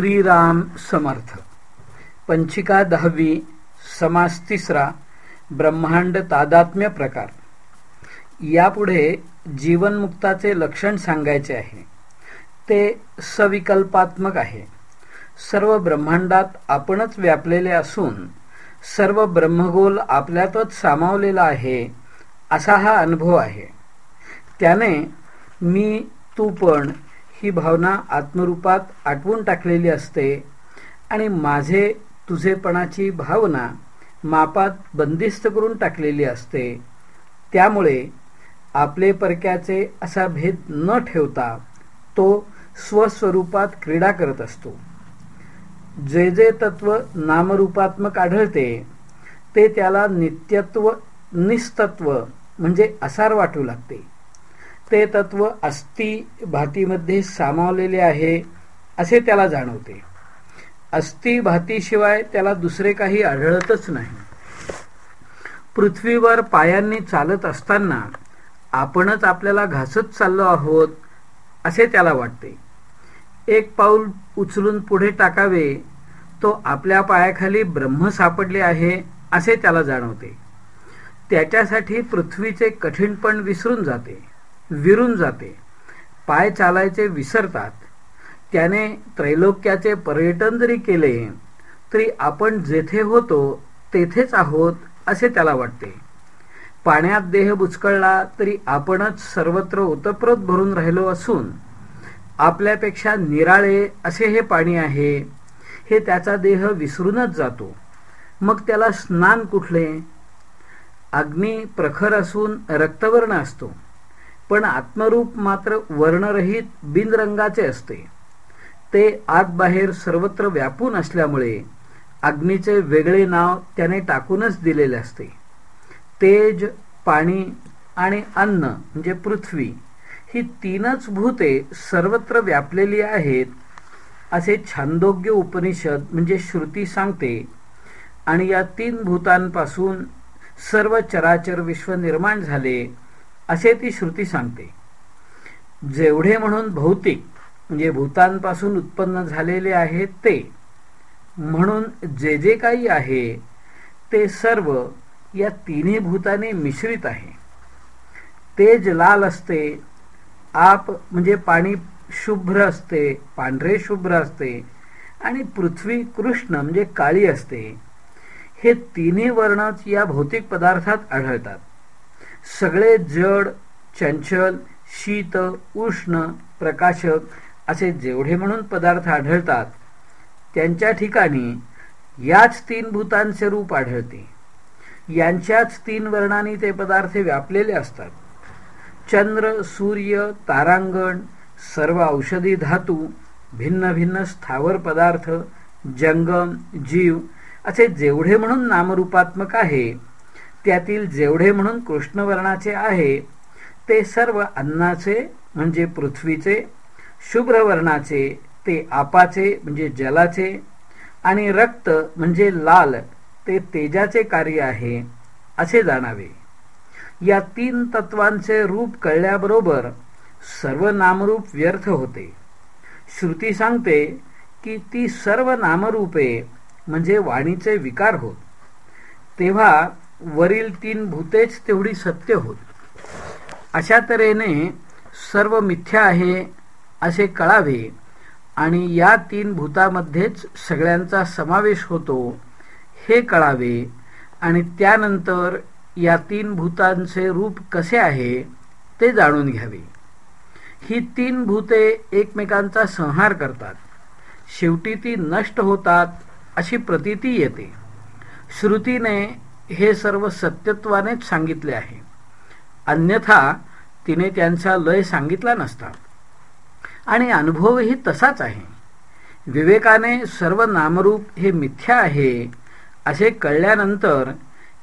श्रीराम समर्थ. पंचिका दहावी समास तिसरा ब्रह्मांड तादात्म्य प्रकार. यापुढे जीवनमुक्ताचे लक्षण सांगायचे आहे. ते सविकल्पात्मक आहे. सर्व ब्रह्मांडात आपणच व्यापलेले असून सर्व ब्रह्मगोल आपल्यातच सामावलेला आहे असा हा अनुभव आहे. त्याने मी तू पण ही भावना आत्मरूपात आटवून टाकलेली असते आणि माझे तुझेपणाची भावना मापात बंदिस्त करून टाकलेली असते. त्यामुळे आपले परक्याचे असा भेद न ठेवता तो स्वस्वरूपात क्रीडा करत असतो. जे जे तत्व नामरूपात्मक आढळते ते त्याला नित्यत्व निस्तत्व म्हणजे असार वाटू लागते. ते तत्व अस्थि भातीमध्ये सामावलेले आहे असे त्याला जाणवते. अस्थि भातीशिवाय त्याला दुसरे काही आढळतच नाही. पृथ्वीवर पायांनी चालत असताना आपणच आपल्याला घासत चाललो आहोत असे त्याला वाटते. एक पाऊल उचलून पुढे टाकावे तो आपल्या पायाखाली ब्रह्म सापडले आहे असे त्याला जाणवते. त्याच्यासाठी पृथ्वीचे कठीणपण विसरून जाते. विरून जाते. पाय चालायचे विसरतात. त्याने त्रैलोक्याचे पर्यटन जरी केले तरी आपण जेथे होतो तेथेच आहोत असे त्याला वाटते. पाण्यात देह बुचकळला तरी आपणच सर्वत्र ओतप्रोत भरून राहिलो असून आपल्यापेक्षा निराळे असे हे पाणी आहे हे त्याचा देह विसरूनच जातो. मग त्याला स्नान कुठले? अग्नी प्रखर असून रक्तवर्ण असतो. पण आत्मरूप मात्र वर्णरहित बिनरंगाचे असते. ते आत बाहेर सर्वत्र व्यापून असल्यामुळे अग्नीचे वेगळे नाव त्याने टाकूनच दिलेले असते. तेज पाणी आणि अन्न म्हणजे पृथ्वी ही तीनच भूते सर्वत्र व्यापलेली आहेत असे छांदोग्य उपनिषद म्हणजे श्रुती सांगते. आणि या तीन भूतांपासून सर्व चराचर विश्व निर्माण झाले असे ती श्रुती सांगते. जेवढे म्हणून भौतिक म्हणजे भूतांपासून उत्पन्न झालेले आहे ते म्हणून जे जे काही आहे ते सर्व या तिन्ही भूताने मिश्रित आहे. तेज लाल असते आप म्हणजे पाणी शुभ्र असते पांढरे शुभ्र असते आणि पृथ्वी कृष्ण म्हणजे काळी असते. हे तिन्ही वर्णच या भौतिक पदार्थात आढळतात. सगळे जड चंचल शीत उष्ण प्रकाशक असे जेवढे म्हणून पदार्थ आढळतात त्यांच्या ठिकाणी याच तीन भूतांचे रूप आढळते. यांच्याच तीन वर्णांनी ते पदार्थ व्यापलेले असतात. चंद्र सूर्य तारांगण सर्व औषधी धातू भिन्न भिन्न स्थावर पदार्थ जंगम जीव असे जेवढे म्हणून नामरूपात्मक आहे त्यातील जेवढे म्हणून कृष्णवर्णाचे आहे ते सर्व अन्नाचे म्हणजे पृथ्वीचे शुभ्र वर्णाचे ते आपाचे म्हणजे जलाचे आणि रक्त म्हणजे लाल ते तेजाचे कार्य आहे असे जाणावे. या तीन तत्वांचे रूप कळल्याबरोबर सर्व नामरूप व्यर्थ होते. श्रुती सांगते की ती सर्व नामरूपे म्हणजे वाणीचे विकार होत. तेव्हा वरील तीन भूतेच तेवढी सत्य होत. अशा तऱ्हेने सर्व मिथ्या आहे असे कळावे आणि या तीन भूतामध्येच सगळ्यांचा समावेश होतो हे कळावे आणि त्यानंतर या तीन भूतांचे रूप कसे आहे ते जाणून घ्यावे. ही तीन भूते एकमेकांचा संहार करतात. शेवटी ती नष्ट होतात अशी प्रतीती येते. श्रुतीने हे सर्व सत्यत्वानेच सांगितले आहे. अन्यथा तिने त्यांचा लय सांगितला नसता. आणि अनुभवही तसाच आहे. विवेकाने सर्व नामरूप हे मिथ्या आहे असे कळल्यानंतर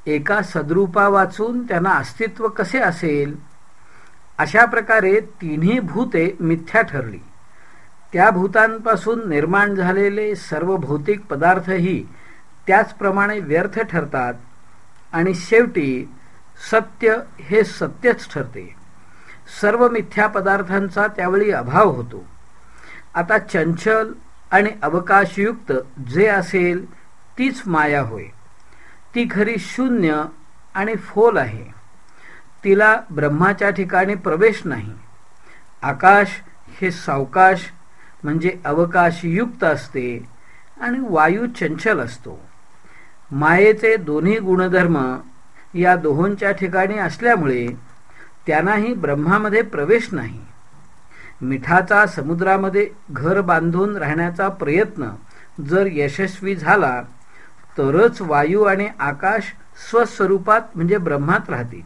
एका सद्रूपा वाचून त्यांना अस्तित्व कसे असेल? अशा प्रकारे तिन्ही भूते मिथ्या ठरली. त्या भूतांपासून निर्माण झालेले सर्व भौतिक पदार्थही त्याचप्रमाणे व्यर्थ ठरतात. आणि शेवटी सत्य हे सत्यच ठरते. सर्व मिथ्या पदार्थांचा त्यावेळी अभाव होतो. आता चंचल आणि अवकाशयुक्त जे असेल तीच माया होय. ती खरी शून्य आणि फोल आहे. तिला ब्रह्माच्या ठिकाणी प्रवेश नाही. आकाश हे सावकाश म्हणजे अवकाशयुक्त असते आणि वायू चंचल असतो. मायेचे दोन्ही गुणधर्म या दोहोंच्या ठिकाणी असल्यामुळे त्यांनाही ब्रह्मामध्ये प्रवेश नाही. मिठाचा समुद्रामध्ये घर बांधून राहण्याचा प्रयत्न जर यशस्वी झाला तरच वायू आणि आकाश स्वस्वरूपात म्हणजे ब्रह्मात राहतील.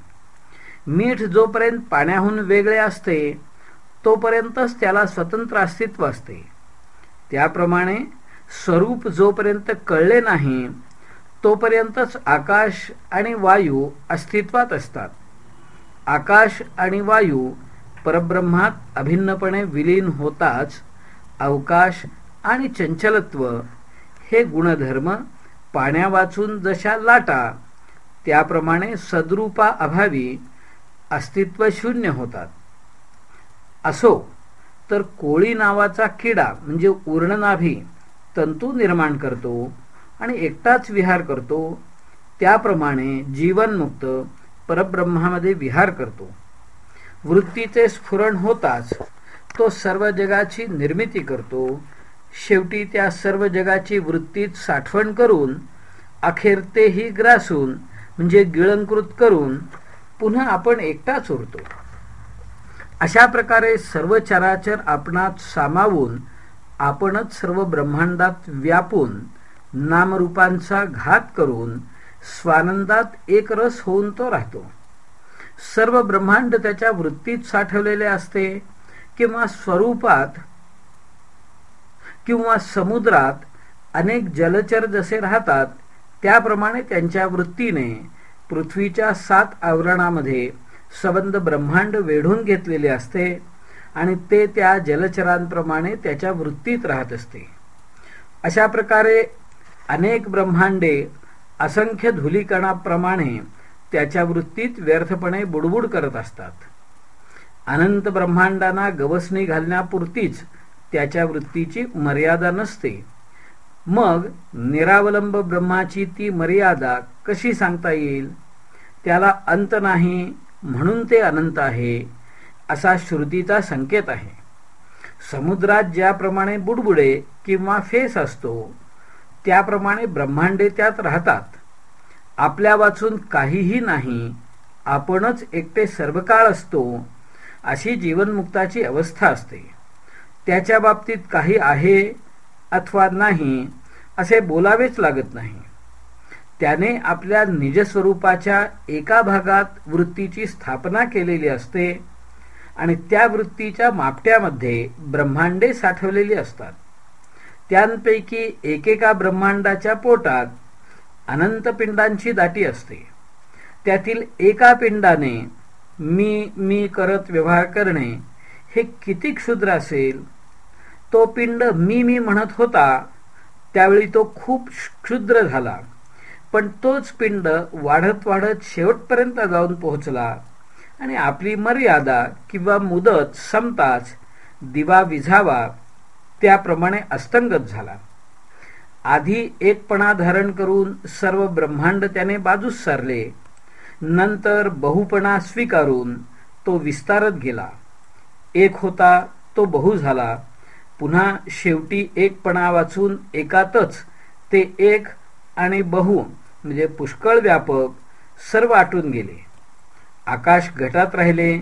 मीठ जोपर्यंत पाण्याहून वेगळे असते तोपर्यंतच त्याला स्वतंत्र अस्तित्व असते. त्याप्रमाणे स्वरूप जोपर्यंत कळले नाही तोपर्यंतच आकाश आणि वायू अस्तित्वात असतात. आकाश आणि वायू परब्रह्मात अभिन्नपणे विलीन होताच अवकाश आणि चंचलत्व हे गुणधर्म पाण्यावाचून जशा लाटा त्याप्रमाणे सद्रूपा अभावी अस्तित्व शून्य होतात. असो तर कोळी नावाचा किडा म्हणजे उर्णनाभी तंतू निर्माण करतो. आणि एकटाच विहार करतो त्याप्रमाणे जीवनमुक्त परब्रह्मामध्ये विहार करतो. वृत्तीचे स्फुरण होताच तो सर्व जगाची निर्मिती करतो. शेवटी त्या सर्व जगाची वृत्तीत साठवण करून अखेर तेही ग्रासून म्हणजे गिळंकृत करून पुन्हा आपण एकटाच उरतो अशा प्रकारे सर्व चराचर आपणात सामावून आपणच सर्व ब्रह्मांडात व्यापून नामरूपांचा घात करून स्वानंदात एक रस होऊन तो राहतो. सर्व ब्रह्मांड त्याच्या वृत्तीत साठवलेले असते किंवा स्वरूपात किंवा समुद्रात अनेक जलचर जसे राहतात त्याप्रमाणे त्यांच्या वृत्तीने पृथ्वीच्या सात आवरणामध्ये सबंध ब्रह्मांड वेढून घेतलेले असते आणि ते त्या जलचरांप्रमाणे त्याच्या वृत्तीत राहत असते. अशा प्रकारे अनेक ब्रह्मांडे असंख्य धुलीकणाप्रमाणे त्याच्या वृत्तीत व्यर्थपणे बुडबुड करत असतात. अनंत ब्रह्मांडांना गवसणी घालण्यापुरतीच त्याच्या वृत्तीची मर्यादा नसते. मग निरावलंब ब्रह्माची ती मर्यादा कशी सांगता येईल? त्याला अंत नाही म्हणून ते अनंत आहे असा श्रुतीचा संकेत आहे. समुद्रात ज्याप्रमाणे बुडबुडे किंवा फेस असतो त्याप्रमाणे ब्रह्मांडे त्यात राहतात. आपल्या वाचून काहीही नाही आपणच एकटे सर्वकाळ असतो अशी जीवनमुक्ताची अवस्था असते. त्याच्या बाबतीत काही आहे अथवा नाही असे बोलावेच लागत नाही. त्याने आपल्या निजस्वरूपाच्या एका भागात वृत्तीची स्थापना केलेली असते आणि त्या वृत्तीच्या मापट्यामध्ये ब्रह्मांडे साठवलेली असतात. त्यांपैकी एकेका ब्रह्मांडाच्या पोटात अनंत पिंडांची दाटी असते. त्यातील एका पिंडाने मी मी करत व्यवहार करणे हे किती क्षुद्र असेल? तो पिंड मी मी म्हणत होता त्यावेळी तो खूप क्षुद्र झाला. पण तोच पिंड वाढत वाढत शेवटपर्यंत जाऊन पोहोचला आणि आपली मर्यादा किंवा मुदत संपताच दिवा विझावा त्याप्रमाणे अस्तंगत झाला. आधी एकपणा धारण करून सर्व ब्रह्मांड त्याने बाजूस सारले. नंतर बहुपणा स्वीकारून तो विस्तारत गेला. एक होता तो बहु झाला. पुन्हा शेवटी एकपणा वाचून एकातच ते एक आणि बहु म्हणजे पुष्कळ व्यापक सर्व आटून गेले. आकाश घटात राहिले.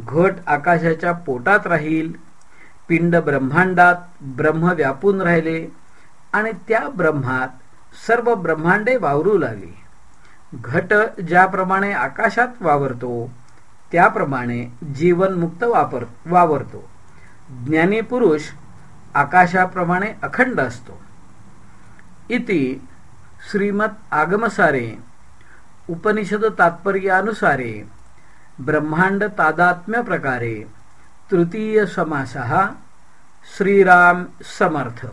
घट आकाशाच्या पोटात राहील. पिंड ब्रह्मांडात ब्रह्म व्यापून राहिले आणि त्या ब्रह्मात सर्व ब्रह्मांडे वावरू लागली. घट ज्याप्रमाणे आकाशात वावरतो त्याप्रमाणे जीवनमुक्त वापर वावरतो. ज्ञानी पुरुष आकाशाप्रमाणे अखंड असतो. इति श्रीमत आगमसारे उपनिषद तात्पर्यानुसारे ब्रह्मांड तादात्म्य प्रकारे तृतीय समासः श्रीराम समर्थ।